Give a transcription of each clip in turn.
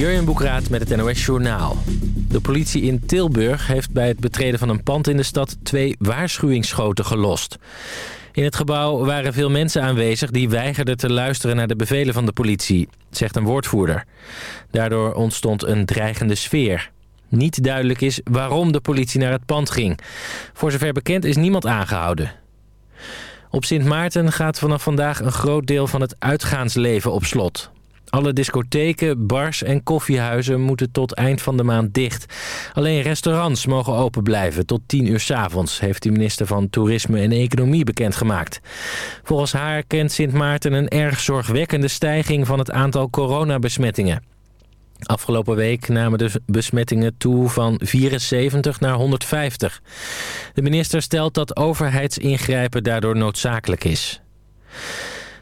Jurjen Boekraat met het NOS Journaal. De politie in Tilburg heeft bij het betreden van een pand in de stad... twee waarschuwingsschoten gelost. In het gebouw waren veel mensen aanwezig... die weigerden te luisteren naar de bevelen van de politie, zegt een woordvoerder. Daardoor ontstond een dreigende sfeer. Niet duidelijk is waarom de politie naar het pand ging. Voor zover bekend is niemand aangehouden. Op Sint Maarten gaat vanaf vandaag een groot deel van het uitgaansleven op slot. Alle discotheken, bars en koffiehuizen moeten tot eind van de maand dicht. Alleen restaurants mogen open blijven tot 10 uur s avonds, heeft de minister van Toerisme en Economie bekendgemaakt. Volgens haar kent Sint Maarten een erg zorgwekkende stijging van het aantal coronabesmettingen. Afgelopen week namen de besmettingen toe van 74 naar 150. De minister stelt dat overheidsingrijpen daardoor noodzakelijk is.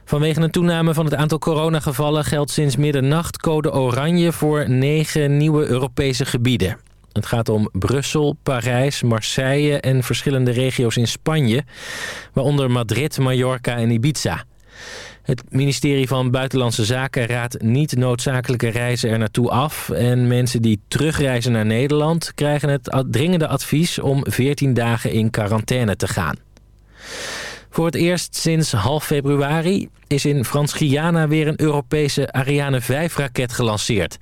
Vanwege een toename van het aantal coronagevallen geldt sinds middernacht code oranje voor negen nieuwe Europese gebieden. Het gaat om Brussel, Parijs, Marseille en verschillende regio's in Spanje, waaronder Madrid, Mallorca en Ibiza. Het ministerie van Buitenlandse Zaken raadt niet noodzakelijke reizen er naartoe af. En mensen die terugreizen naar Nederland krijgen het dringende advies om 14 dagen in quarantaine te gaan. Voor het eerst sinds half februari is in Frans-Guyana weer een Europese Ariane 5-raket gelanceerd.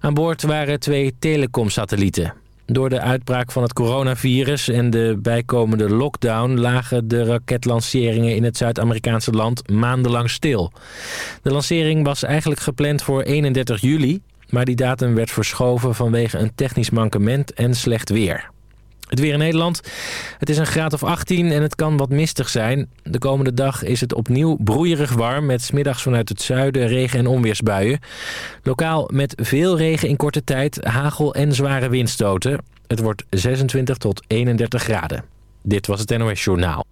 Aan boord waren twee telecomsatellieten. Door de uitbraak van het coronavirus en de bijkomende lockdown... lagen de raketlanceringen in het Zuid-Amerikaanse land maandenlang stil. De lancering was eigenlijk gepland voor 31 juli... maar die datum werd verschoven vanwege een technisch mankement en slecht weer. Het weer in Nederland. Het is een graad of 18 en het kan wat mistig zijn. De komende dag is het opnieuw broeierig warm... met smiddags vanuit het zuiden regen- en onweersbuien. Lokaal met veel regen in korte tijd, hagel en zware windstoten. Het wordt 26 tot 31 graden. Dit was het NOS Journaal.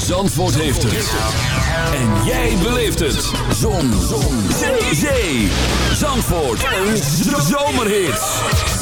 Zandvoort heeft het. En jij beleeft het. Zon. Zon. Zee. Zee. Zandvoort. Een zomerhit.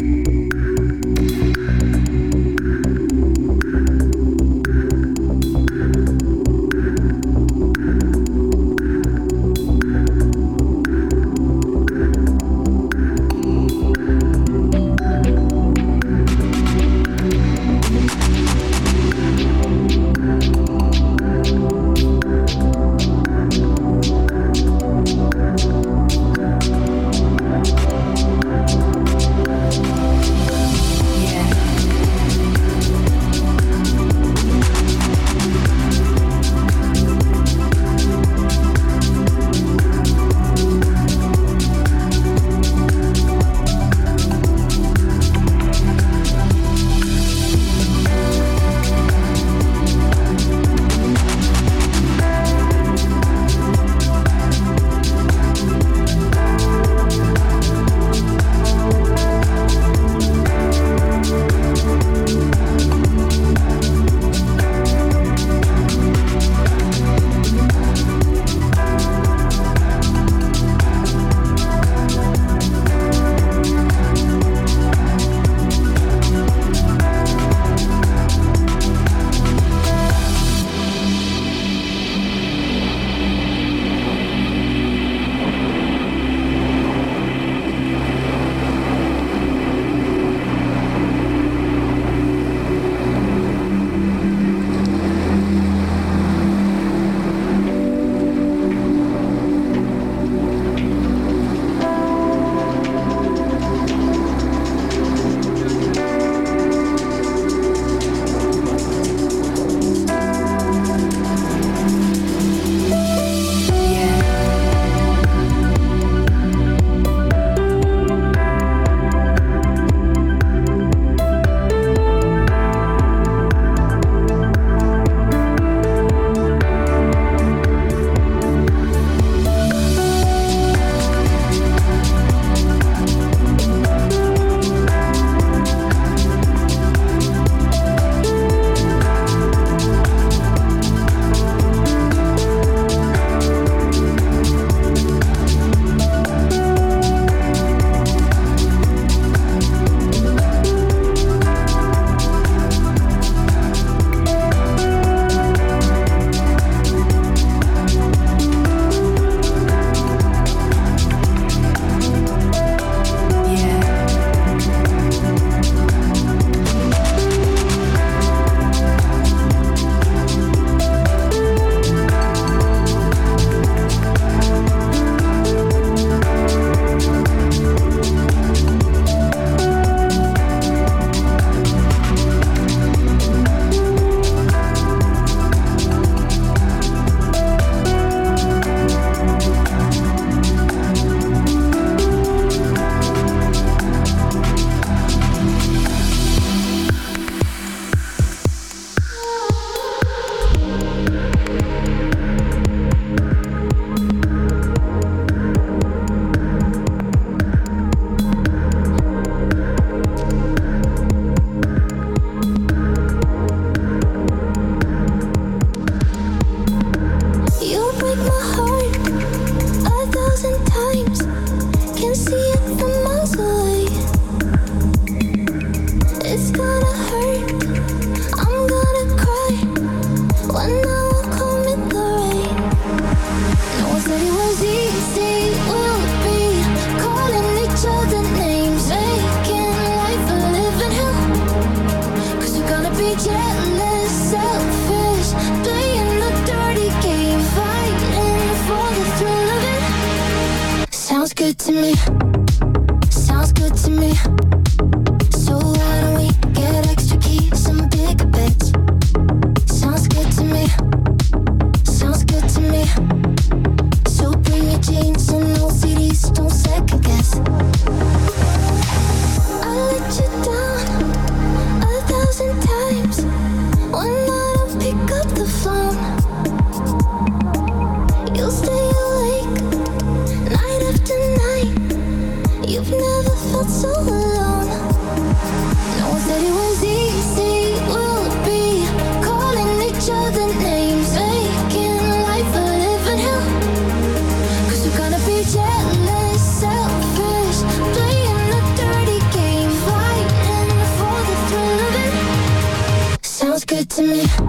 For you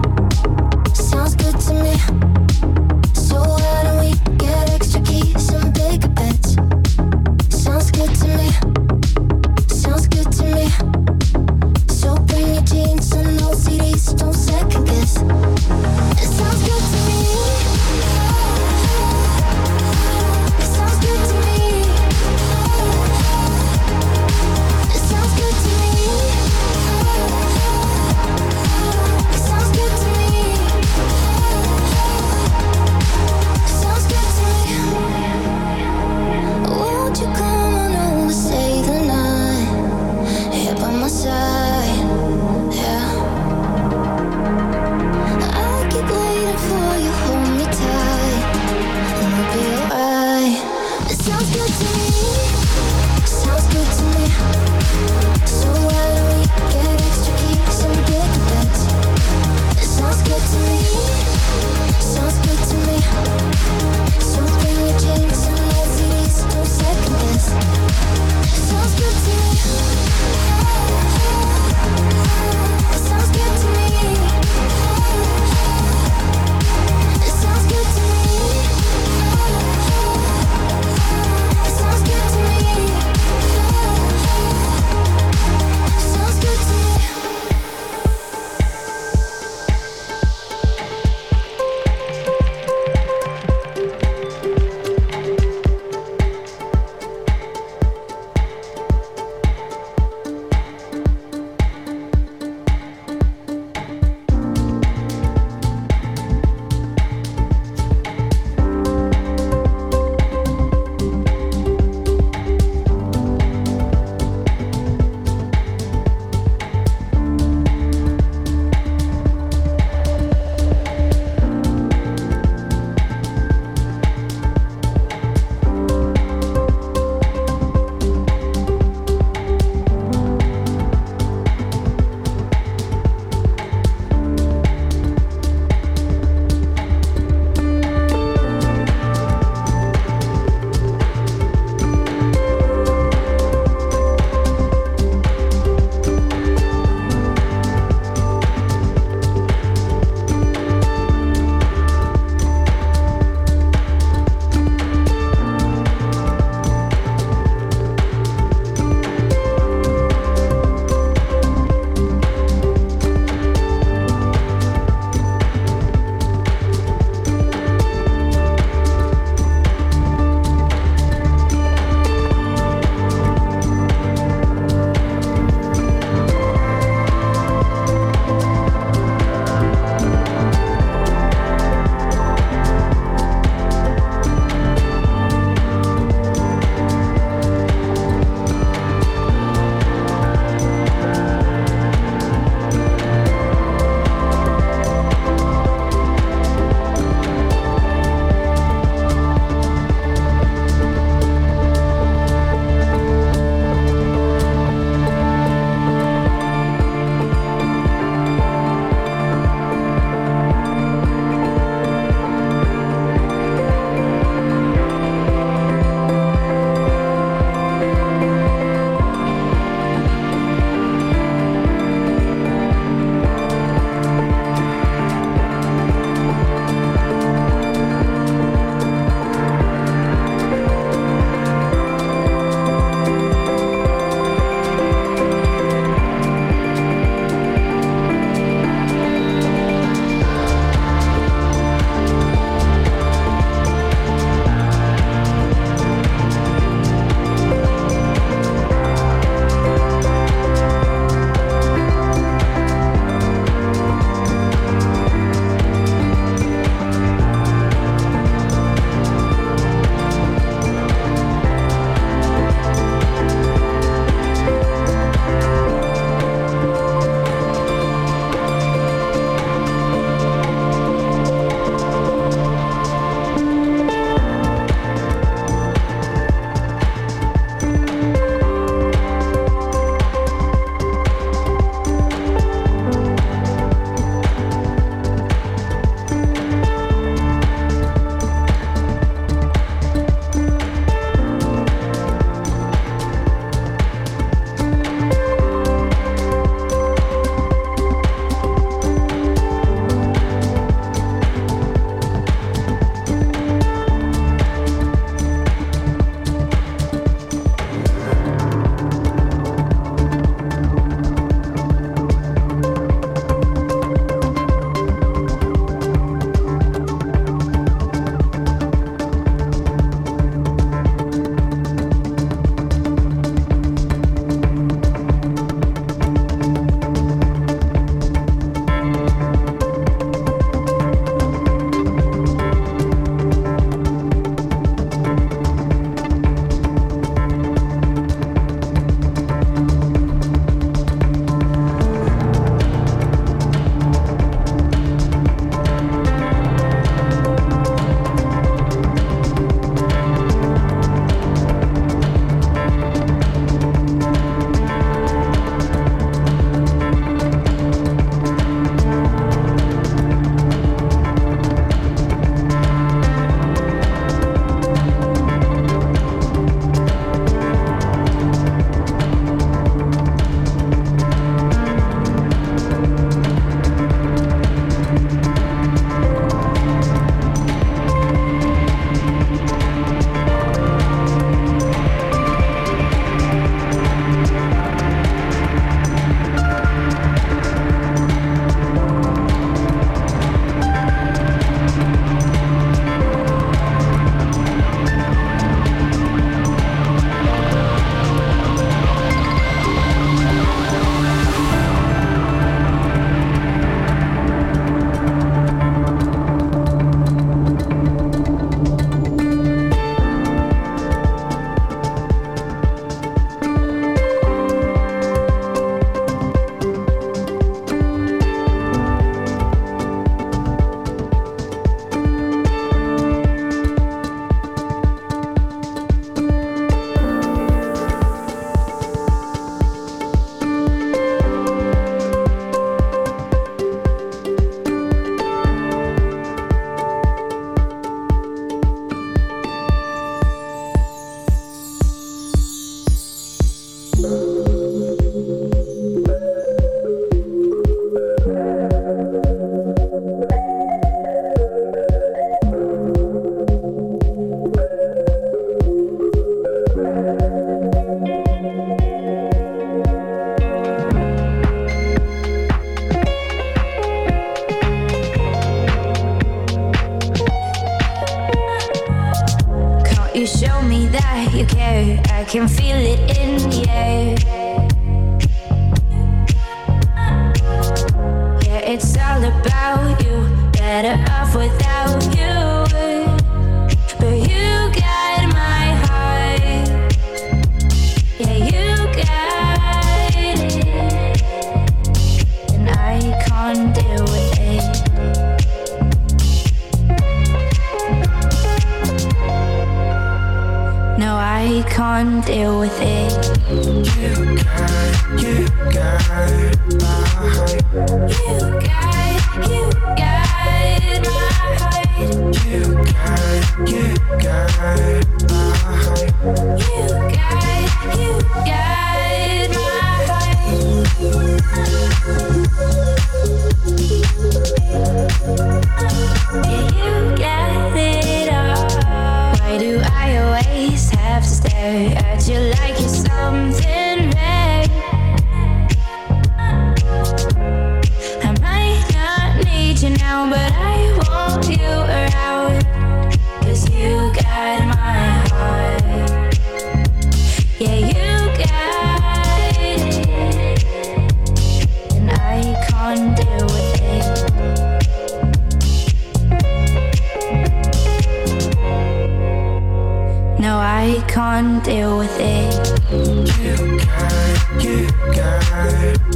No, I can't deal with it. You got, you got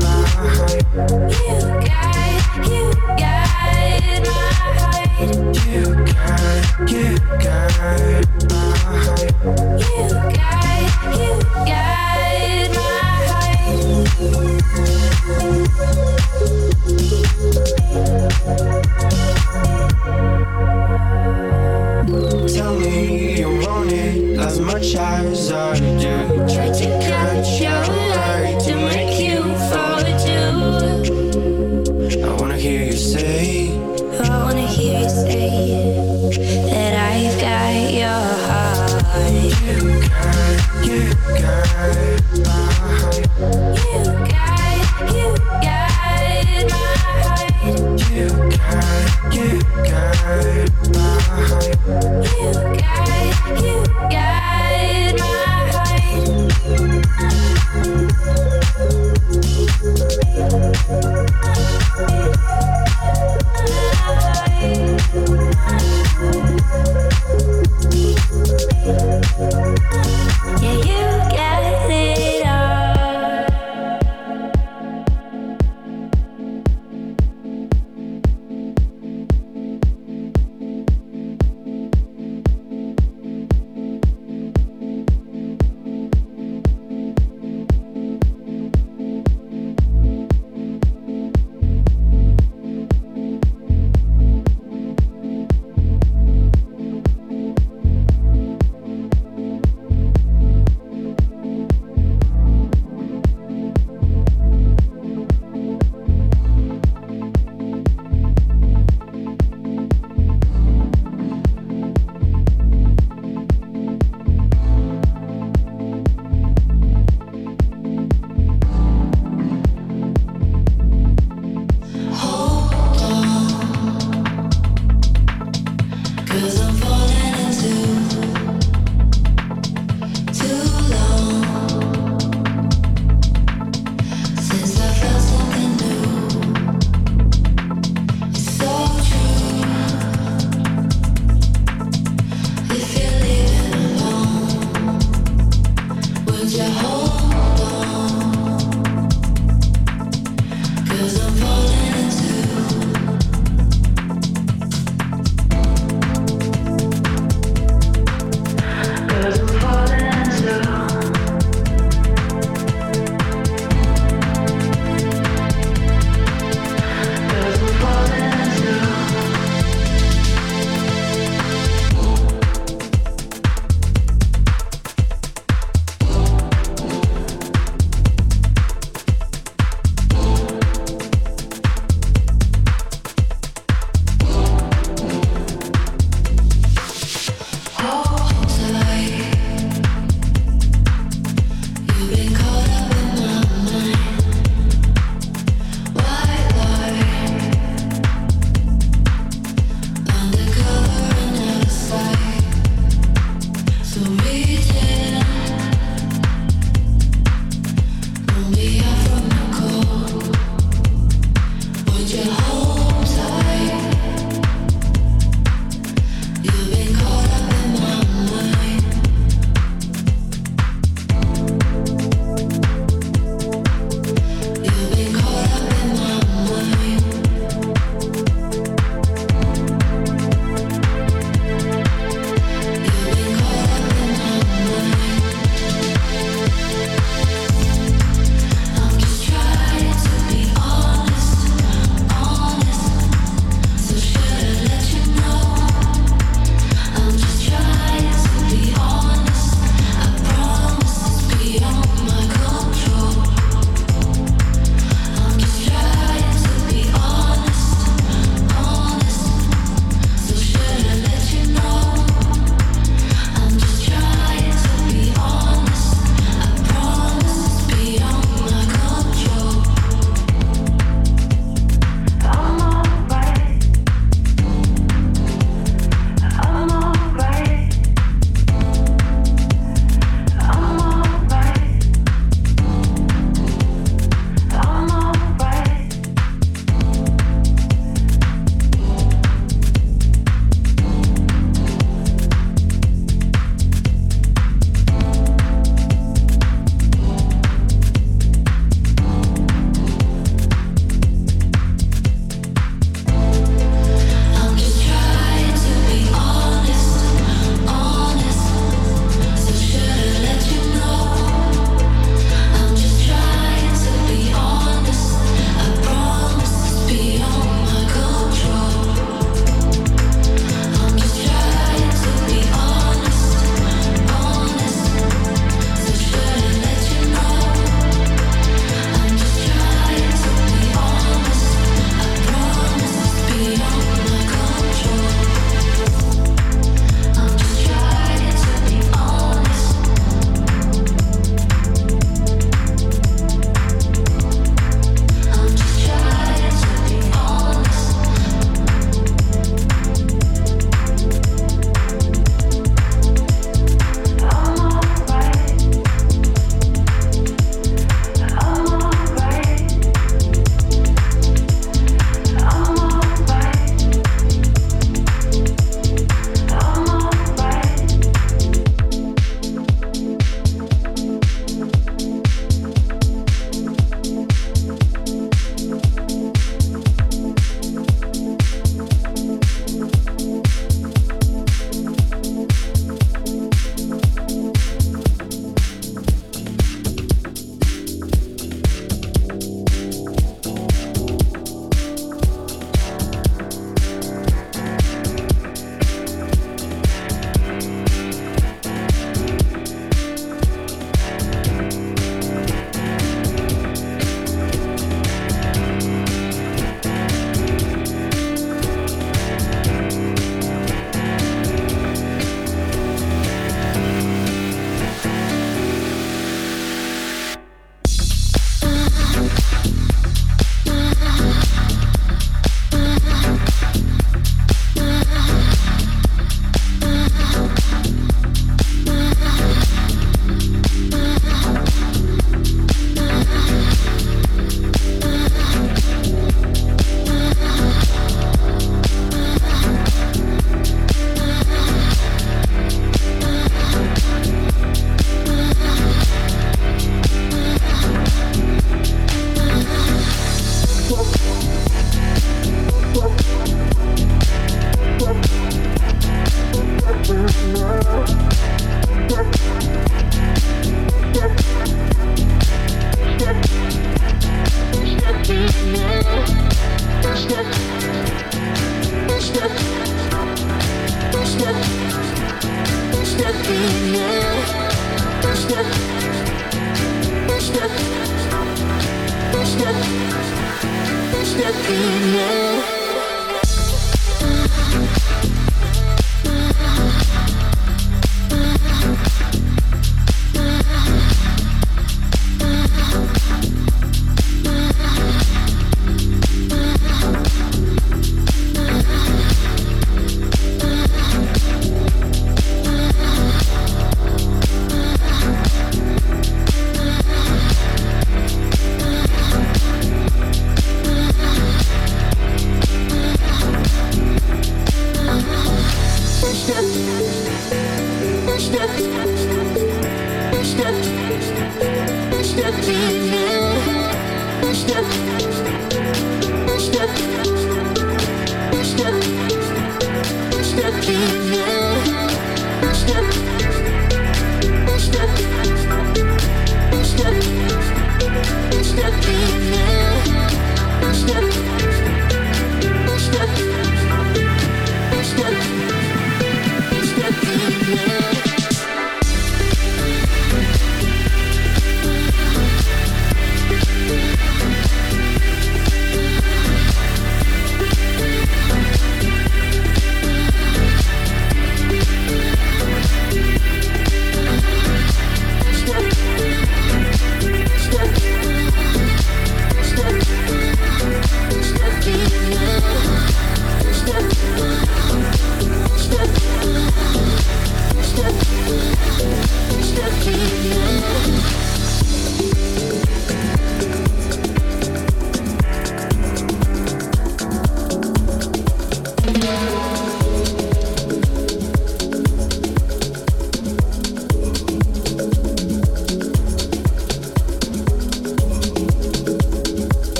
my heart. You got, you got my heart. You got, you got my heart. You got, you got my heart. much as I do. Try to catch you.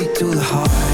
Straight to the heart.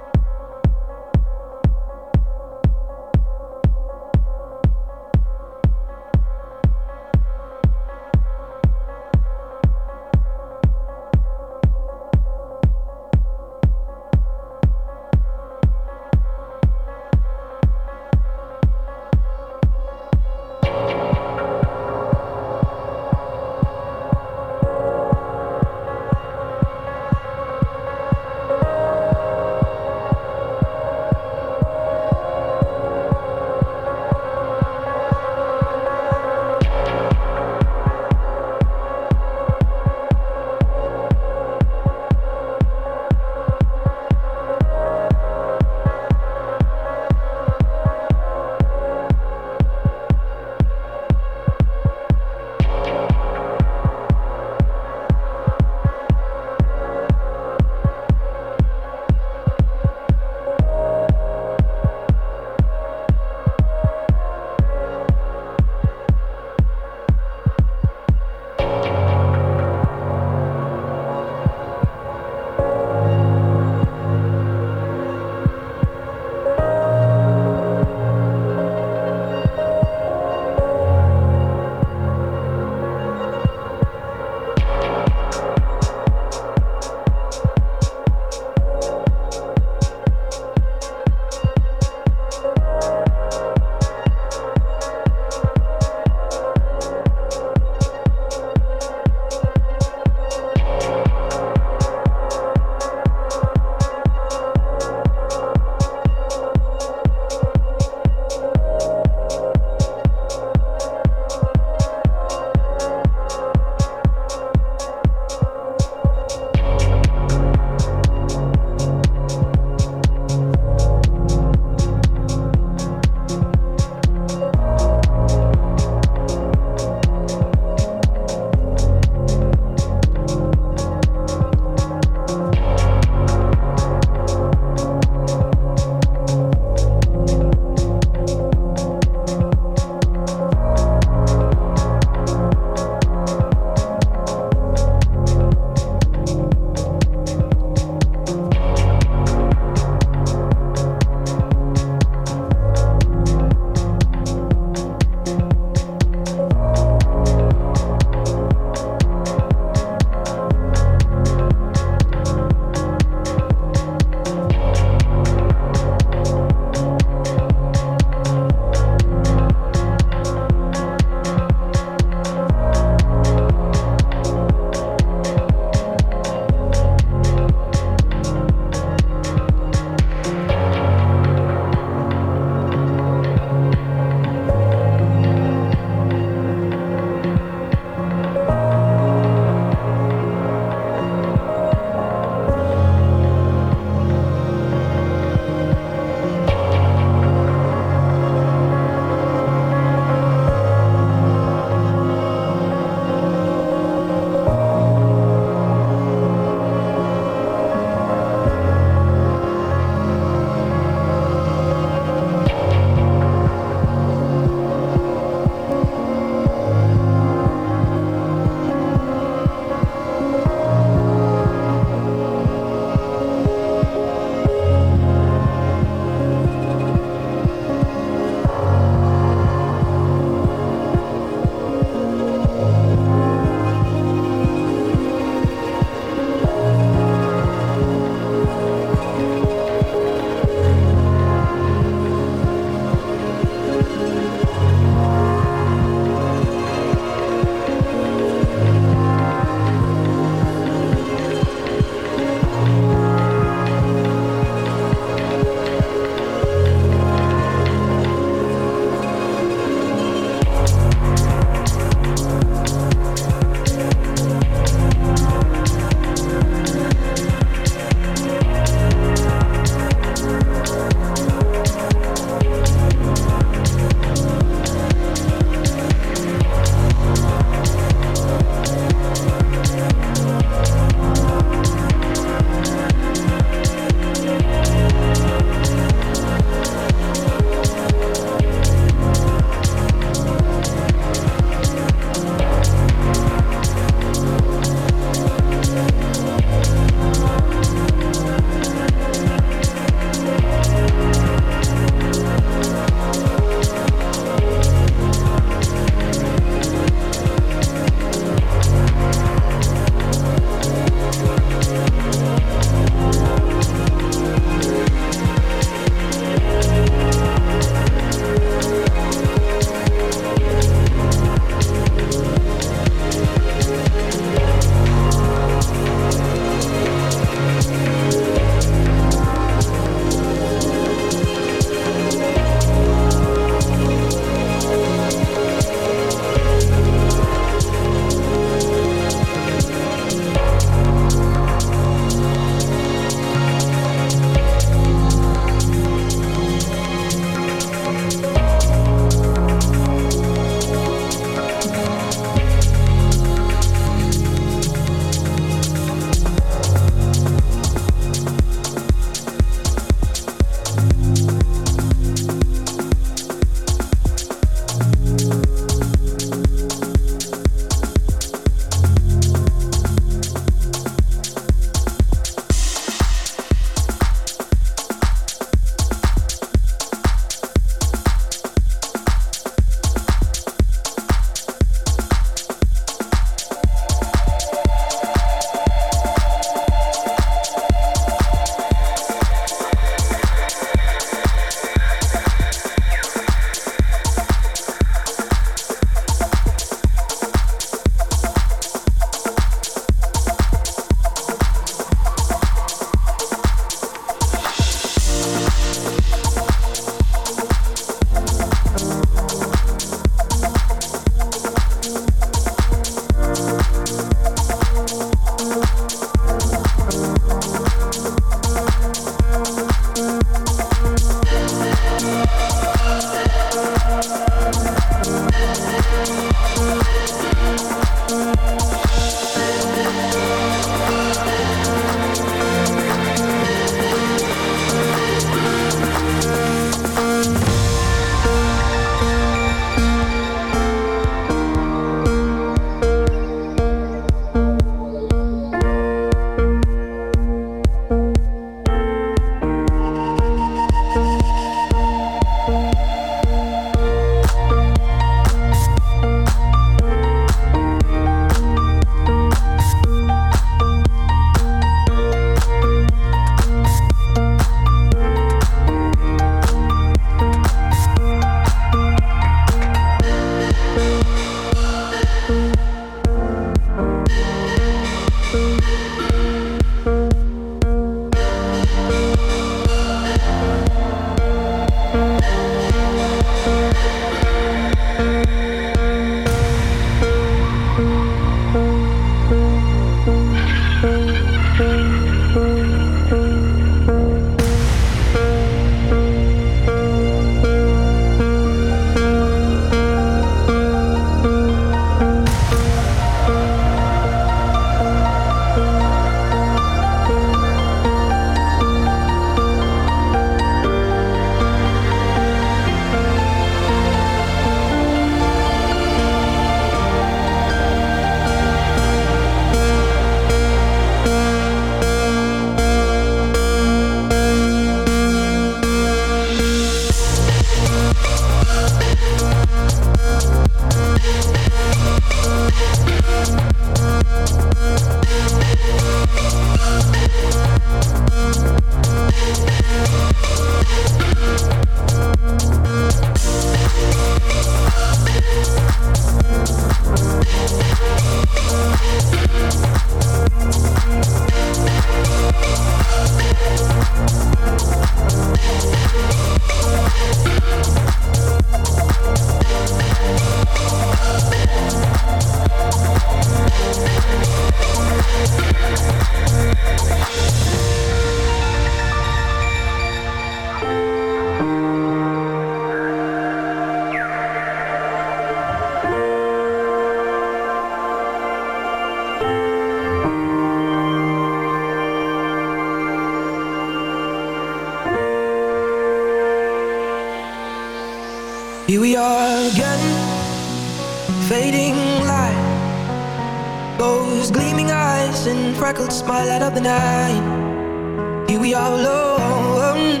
And smile light up the night. Here we are alone,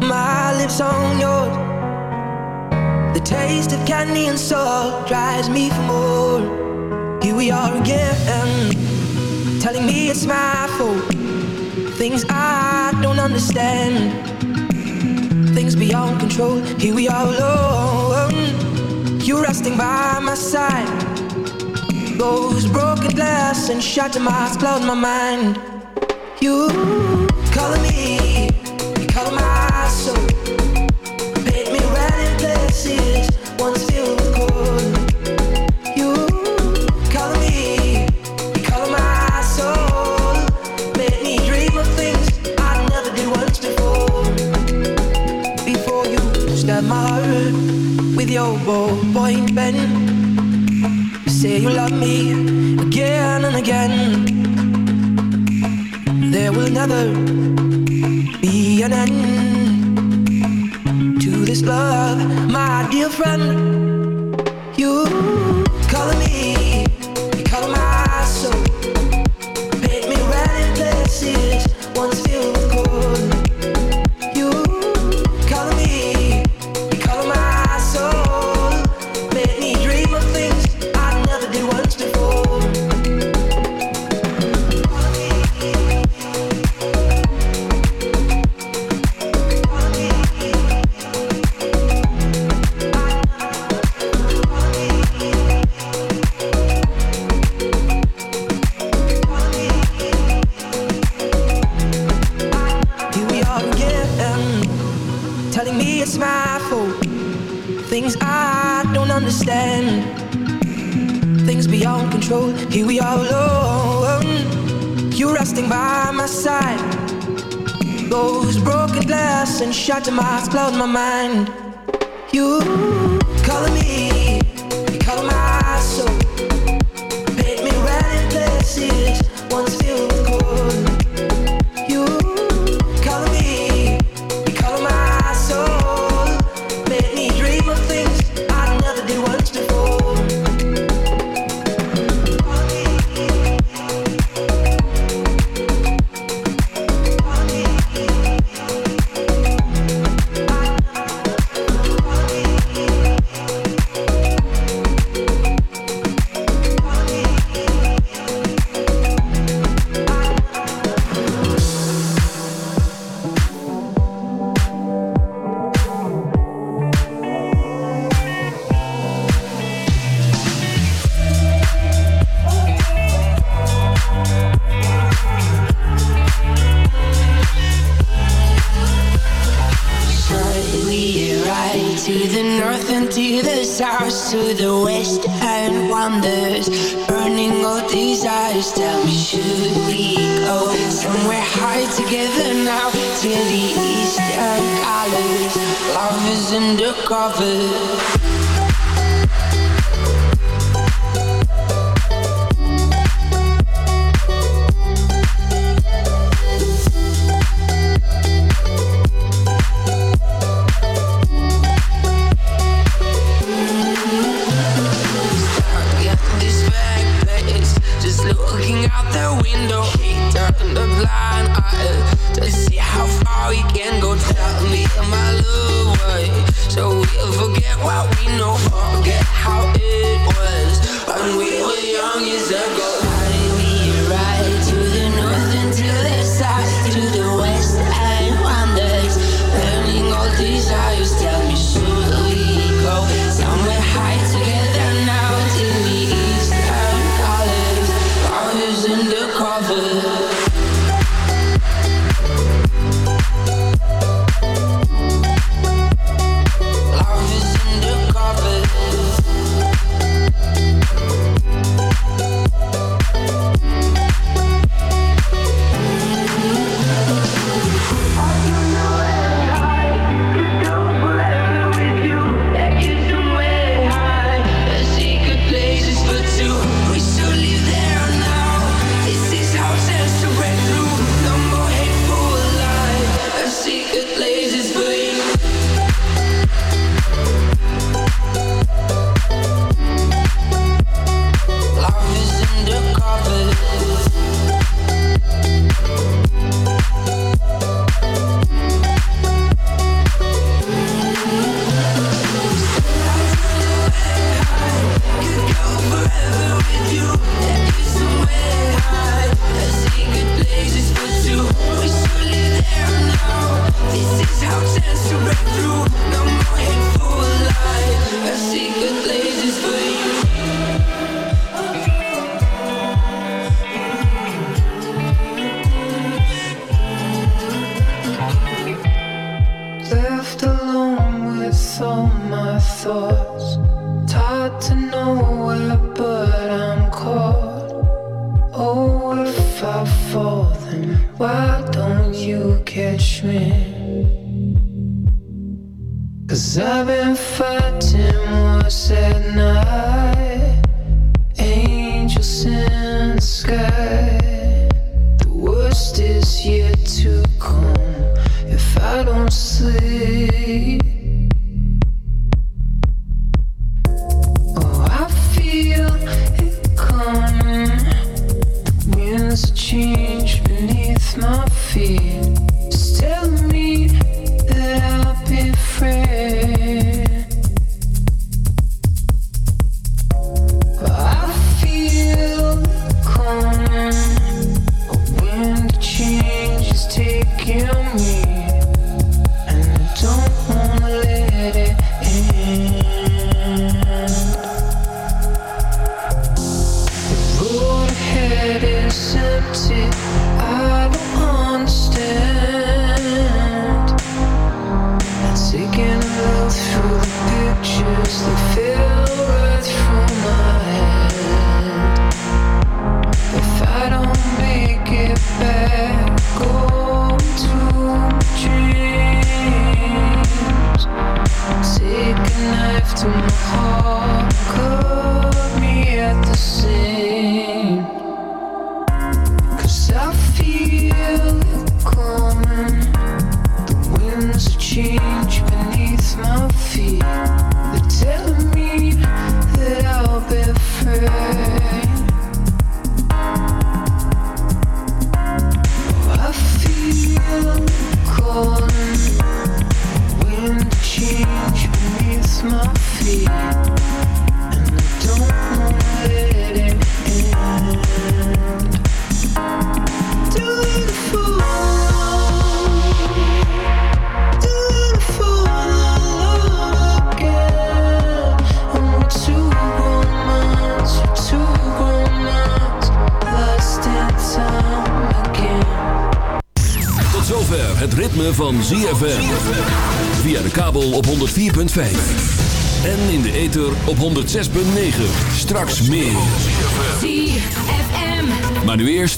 my lips on yours. The taste of candy and salt drives me for more. Here we are again, telling me it's my fault. Things I don't understand, things beyond control. Here we are alone, you resting by my side. Those broken glass and shattered marks cloud my mind. You color me, you color my soul. Paint me red in places once filled with cold. You color me, you color my soul. Make me dream of things I never did once before. Before you stab my heart with your ballpoint pen. Say you love me again and again. There will never be an end to this love, my dear friend.